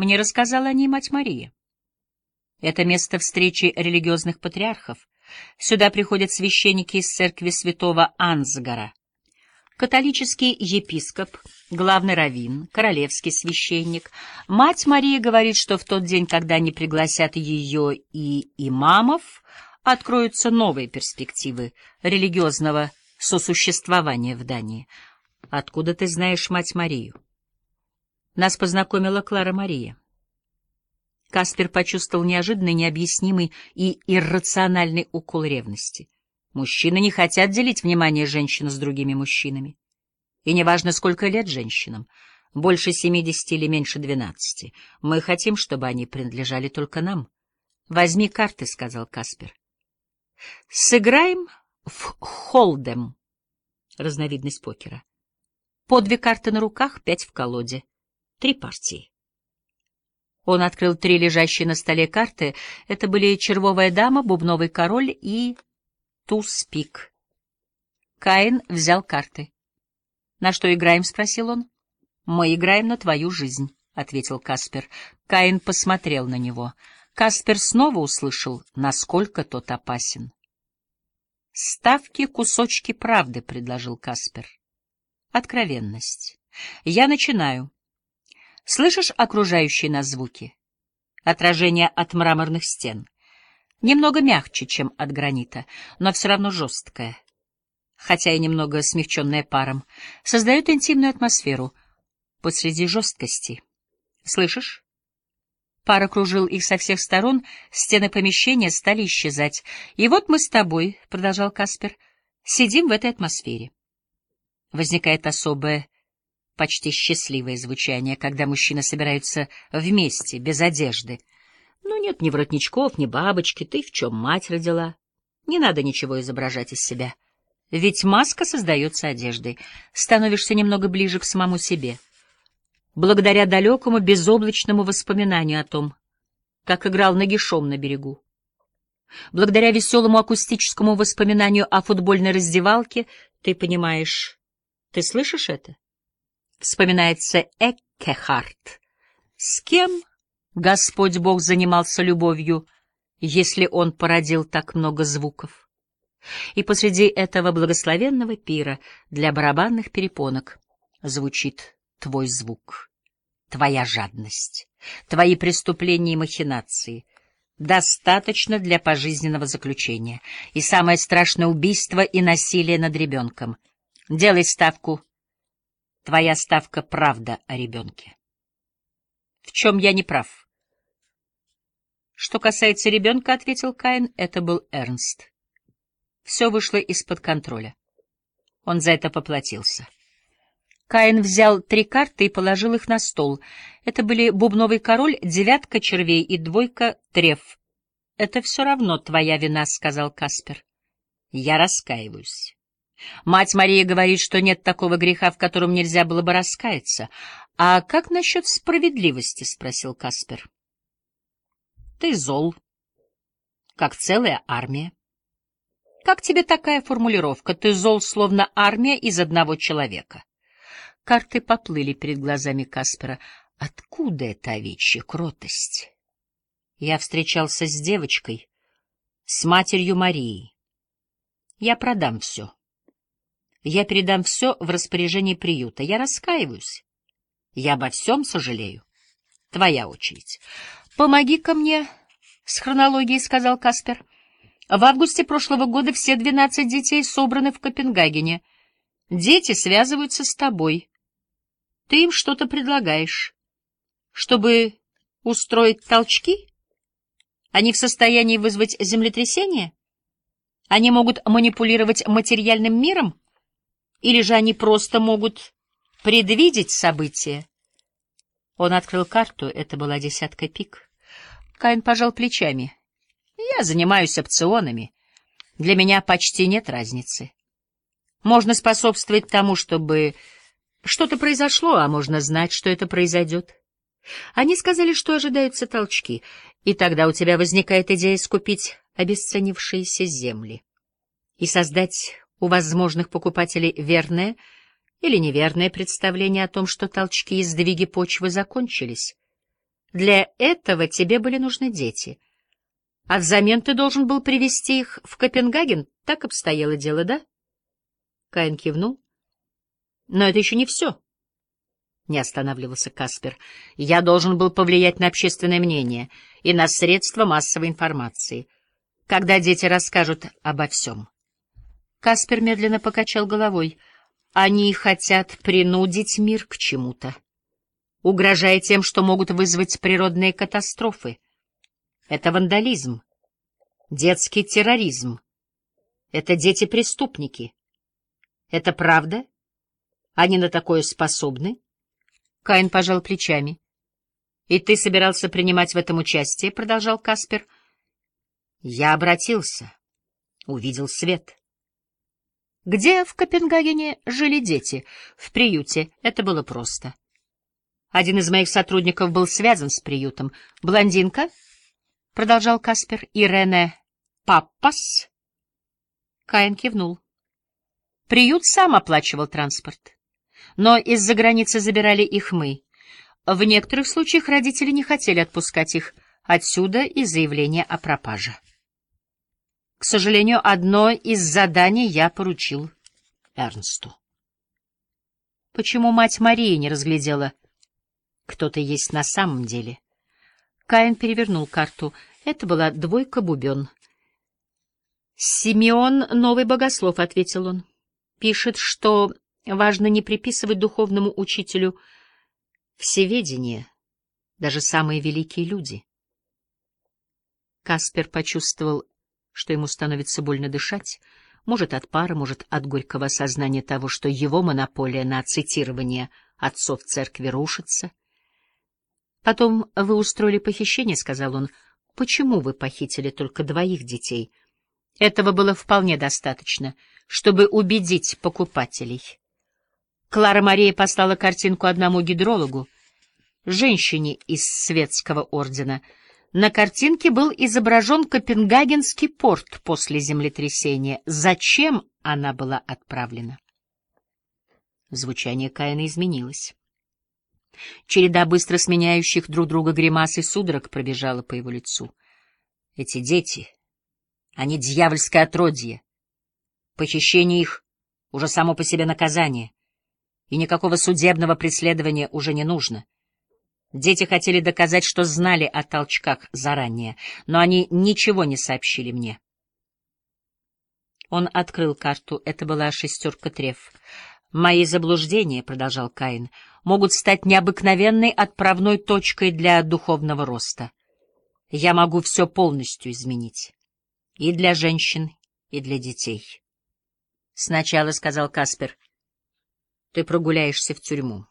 Мне рассказала о ней мать Мария. Это место встречи религиозных патриархов. Сюда приходят священники из церкви святого Ансгара. Католический епископ, главный раввин, королевский священник. Мать Мария говорит, что в тот день, когда они пригласят ее и имамов, откроются новые перспективы религиозного сосуществования в Дании. Откуда ты знаешь мать Марию? Нас познакомила Клара Мария. Каспер почувствовал неожиданный, необъяснимый и иррациональный укол ревности. Мужчины не хотят делить внимание женщины с другими мужчинами. И неважно, сколько лет женщинам, больше семидесяти или меньше двенадцати, мы хотим, чтобы они принадлежали только нам. «Возьми карты», — сказал Каспер. «Сыграем в холдем», разновидность покера. По две карты на руках, пять в колоде. Три партии. Он открыл три лежащие на столе карты. Это были червовая дама, бубновый король и туз-пик. Каин взял карты. — На что играем? — спросил он. — Мы играем на твою жизнь, — ответил Каспер. Каин посмотрел на него. Каспер снова услышал, насколько тот опасен. — Ставки кусочки правды, — предложил Каспер. — Откровенность. Я начинаю. Слышишь окружающие нас звуки? Отражение от мраморных стен. Немного мягче, чем от гранита, но все равно жесткое, хотя и немного смягченное паром, создает интимную атмосферу посреди жесткости. Слышишь? Пар окружил их со всех сторон, стены помещения стали исчезать. И вот мы с тобой, — продолжал Каспер, — сидим в этой атмосфере. Возникает особое почти счастливое звучание, когда мужчины собираются вместе, без одежды. Ну, нет ни воротничков, ни бабочки, ты в чем мать родила. Не надо ничего изображать из себя. Ведь маска создается одеждой. Становишься немного ближе к самому себе. Благодаря далекому безоблачному воспоминанию о том, как играл нагишом на берегу. Благодаря веселому акустическому воспоминанию о футбольной раздевалке, ты понимаешь... Ты слышишь это? Вспоминается Эккехарт. С кем Господь Бог занимался любовью, если Он породил так много звуков? И посреди этого благословенного пира для барабанных перепонок звучит твой звук, твоя жадность, твои преступления и махинации — достаточно для пожизненного заключения. И самое страшное — убийство и насилие над ребенком. Делай ставку Твоя ставка — правда о ребенке. В чем я не прав? Что касается ребенка, — ответил Каин, — это был Эрнст. Все вышло из-под контроля. Он за это поплатился. Каин взял три карты и положил их на стол. Это были бубновый король, девятка червей и двойка треф. — Это все равно твоя вина, — сказал Каспер. — Я раскаиваюсь. Мать Мария говорит, что нет такого греха, в котором нельзя было бы раскаяться. А как насчет справедливости? — спросил Каспер. — Ты зол, как целая армия. Как тебе такая формулировка? Ты зол, словно армия из одного человека. Карты поплыли перед глазами Каспера. Откуда эта овечья кротость? Я встречался с девочкой, с матерью Марии. Я продам все. Я передам все в распоряжение приюта. Я раскаиваюсь. Я обо всем сожалею. Твоя очередь. Помоги-ка мне с хронологией, — сказал Каспер. В августе прошлого года все двенадцать детей собраны в Копенгагене. Дети связываются с тобой. Ты им что-то предлагаешь. Чтобы устроить толчки? Они в состоянии вызвать землетрясение? Они могут манипулировать материальным миром? Или же они просто могут предвидеть события? Он открыл карту, это была десятка пик. Каин пожал плечами. Я занимаюсь опционами. Для меня почти нет разницы. Можно способствовать тому, чтобы что-то произошло, а можно знать, что это произойдет. Они сказали, что ожидаются толчки, и тогда у тебя возникает идея скупить обесценившиеся земли и создать у возможных покупателей верное или неверное представление о том, что толчки и сдвиги почвы закончились. Для этого тебе были нужны дети. А взамен ты должен был привести их в Копенгаген? Так обстояло дело, да? Каин кивнул. Но это еще не все. Не останавливался Каспер. Я должен был повлиять на общественное мнение и на средства массовой информации, когда дети расскажут обо всем. Каспер медленно покачал головой. Они хотят принудить мир к чему-то угрожая тем, что могут вызвать природные катастрофы. Это вандализм, детский терроризм. Это дети-преступники. Это правда? Они на такое способны? Каин пожал плечами. «И ты собирался принимать в этом участие?» — продолжал Каспер. «Я обратился, увидел свет». «Где в Копенгагене жили дети?» «В приюте. Это было просто». Один из моих сотрудников был связан с приютом. Блондинка, — продолжал Каспер, — Ирене Паппас. Каин кивнул. Приют сам оплачивал транспорт. Но из-за границы забирали их мы. В некоторых случаях родители не хотели отпускать их. Отсюда и заявление о пропаже. К сожалению, одно из заданий я поручил Эрнсту. Почему мать Марии не разглядела кто-то есть на самом деле. Каин перевернул карту. Это была двойка бубен. «Симеон — новый богослов», — ответил он. «Пишет, что важно не приписывать духовному учителю всеведение, даже самые великие люди». Каспер почувствовал, что ему становится больно дышать, может, от пара, может, от горького осознания того, что его монополия на цитирование отцов церкви рушится, Потом вы устроили похищение, — сказал он. Почему вы похитили только двоих детей? Этого было вполне достаточно, чтобы убедить покупателей. Клара Мария послала картинку одному гидрологу, женщине из светского ордена. На картинке был изображен Копенгагенский порт после землетрясения. Зачем она была отправлена? Звучание Каина изменилось. Череда быстро сменяющих друг друга гримас и судорог пробежала по его лицу. Эти дети, они дьявольское отродье. Похищение их уже само по себе наказание, и никакого судебного преследования уже не нужно. Дети хотели доказать, что знали о толчках заранее, но они ничего не сообщили мне. Он открыл карту. Это была шестерка треф. «Мои заблуждения», — продолжал Каин, — «могут стать необыкновенной отправной точкой для духовного роста. Я могу все полностью изменить. И для женщин, и для детей». «Сначала», — сказал Каспер, — «ты прогуляешься в тюрьму».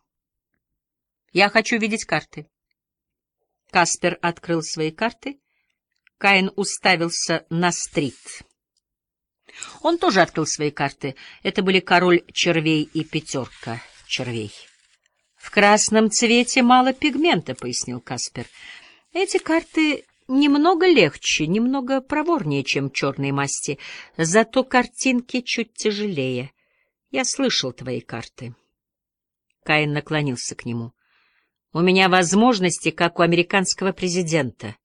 «Я хочу видеть карты». Каспер открыл свои карты. Каин уставился на стрит. Он тоже открыл свои карты. Это были король червей и пятерка червей. «В красном цвете мало пигмента», — пояснил Каспер. «Эти карты немного легче, немного проворнее, чем черные масти, зато картинки чуть тяжелее. Я слышал твои карты». Каин наклонился к нему. «У меня возможности, как у американского президента.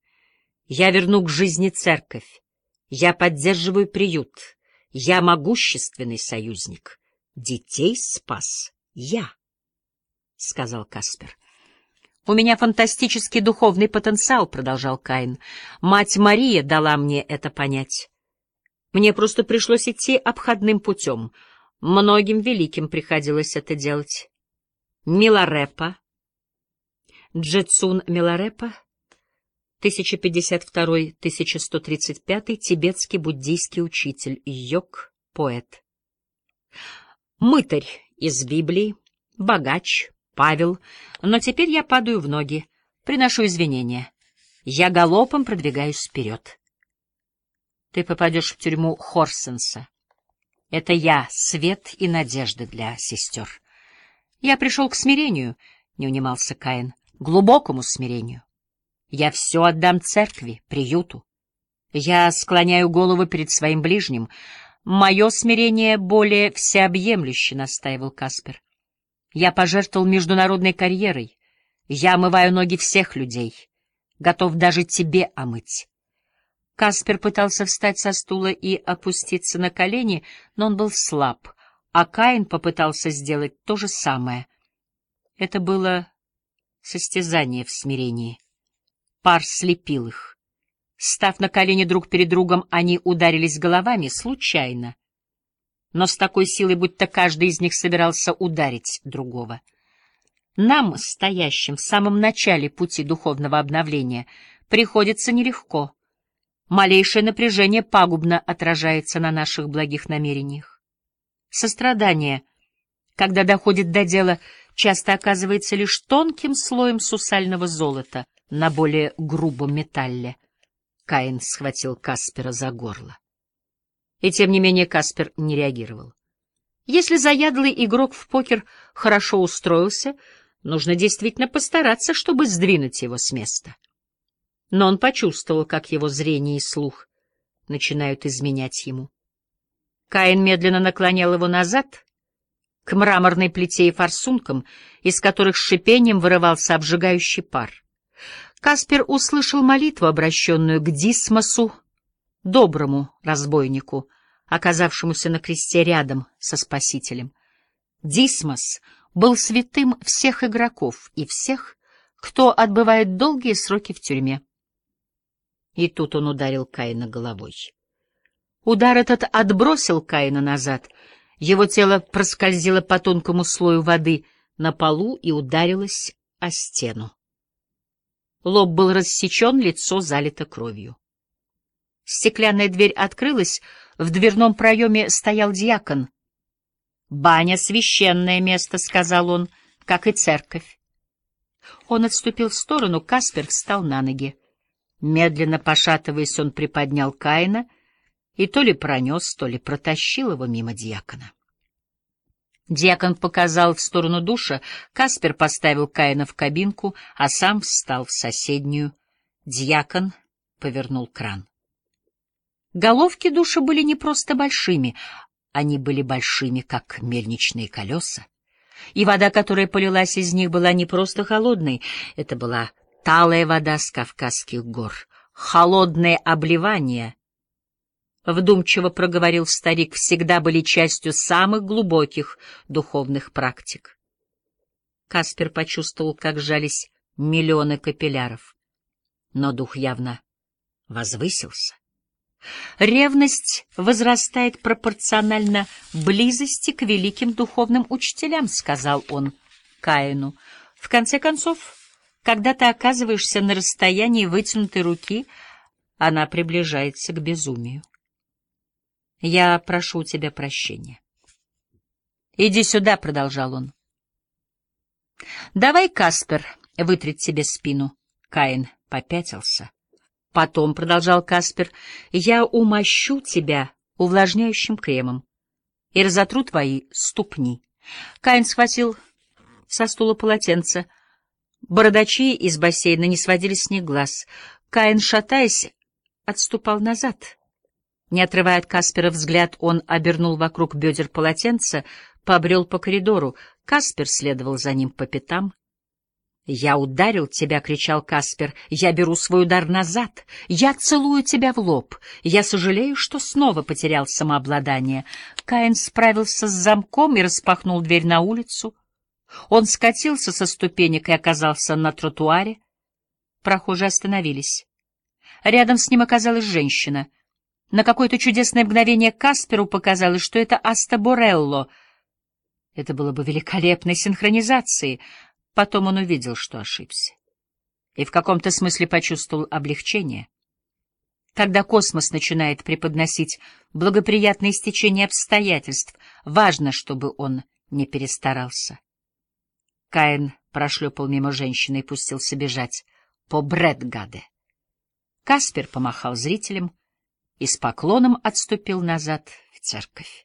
Я верну к жизни церковь. Я поддерживаю приют. Я могущественный союзник. Детей спас я, — сказал Каспер. — У меня фантастический духовный потенциал, — продолжал Каин. Мать Мария дала мне это понять. Мне просто пришлось идти обходным путем. Многим великим приходилось это делать. Миларепа, Джетсун Миларепа, 1052-1135, тибетский буддийский учитель, йог, поэт. Мытарь из Библии, богач, Павел, но теперь я падаю в ноги, приношу извинения. Я галопом продвигаюсь вперед. Ты попадешь в тюрьму Хорсенса. Это я, свет и надежда для сестер. Я пришел к смирению, — не унимался Каин, — глубокому смирению. Я все отдам церкви, приюту. Я склоняю голову перед своим ближним. Мое смирение более всеобъемлюще, — настаивал Каспер. Я пожертвовал международной карьерой. Я омываю ноги всех людей, готов даже тебе омыть. Каспер пытался встать со стула и опуститься на колени, но он был слаб, а Каин попытался сделать то же самое. Это было состязание в смирении. Пар слепил их. Став на колени друг перед другом, они ударились головами случайно, но с такой силой, будто каждый из них собирался ударить другого. Нам, стоящим в самом начале пути духовного обновления, приходится нелегко — Малейшее напряжение пагубно отражается на наших благих намерениях. Сострадание, когда доходит до дела, часто оказывается лишь тонким слоем сусального золота на более грубом металле. Каин схватил Каспера за горло. И тем не менее Каспер не реагировал. Если заядлый игрок в покер хорошо устроился, нужно действительно постараться, чтобы сдвинуть его с места но он почувствовал, как его зрение и слух начинают изменять ему. Каин медленно наклонял его назад, к мраморной плите и форсункам, из которых с шипением вырывался обжигающий пар. Каспер услышал молитву, обращенную к Дисмосу, доброму разбойнику, оказавшемуся на кресте рядом со Спасителем. Дисмос был святым всех игроков и всех, кто отбывает долгие сроки в тюрьме. И тут он ударил Каина головой. Удар этот отбросил Каина назад. Его тело проскользило по тонкому слою воды на полу и ударилось о стену. Лоб был рассечен, лицо залито кровью. Стеклянная дверь открылась, в дверном проеме стоял дьякон. «Баня — священное место», — сказал он, — «как и церковь». Он отступил в сторону, Каспер встал на ноги. Медленно пошатываясь, он приподнял Каина и то ли пронес, то ли протащил его мимо дьякона. Дьякон показал в сторону душа, Каспер поставил Каина в кабинку, а сам встал в соседнюю. Дьякон повернул кран. Головки душа были не просто большими, они были большими, как мельничные колеса. И вода, которая полилась из них, была не просто холодной, это была талая вода с Кавказских гор, холодное обливание, вдумчиво проговорил старик, всегда были частью самых глубоких духовных практик. Каспер почувствовал, как сжались миллионы капилляров, но дух явно возвысился. Ревность возрастает пропорционально близости к великим духовным учителям, сказал он Каину. В конце концов, когда ты оказываешься на расстоянии вытянутой руки, она приближается к безумию. Я прошу у тебя прощения. «Иди сюда», — продолжал он. «Давай, Каспер, вытрет тебе спину». Каин попятился. «Потом», — продолжал Каспер, — «я умощу тебя увлажняющим кремом и разотру твои ступни». Каин схватил со стула полотенце — Бородачи из бассейна не сводили с них глаз. Каин, шатаясь, отступал назад. Не отрывая от Каспера взгляд, он обернул вокруг бедер полотенца, побрел по коридору. Каспер следовал за ним по пятам. «Я ударил тебя!» — кричал Каспер. «Я беру свой удар назад! Я целую тебя в лоб! Я сожалею, что снова потерял самообладание!» Каин справился с замком и распахнул дверь на улицу. Он скатился со ступенек и оказался на тротуаре. Прохожие остановились. Рядом с ним оказалась женщина. На какое-то чудесное мгновение Касперу показалось, что это Аста Борелло. Это было бы великолепной синхронизацией. Потом он увидел, что ошибся. И в каком-то смысле почувствовал облегчение. Когда космос начинает преподносить благоприятное стечение обстоятельств, важно, чтобы он не перестарался. Каин прошлепал мимо женщины и пустился бежать по Брэдгаде. Каспер помахал зрителям и с поклоном отступил назад в церковь.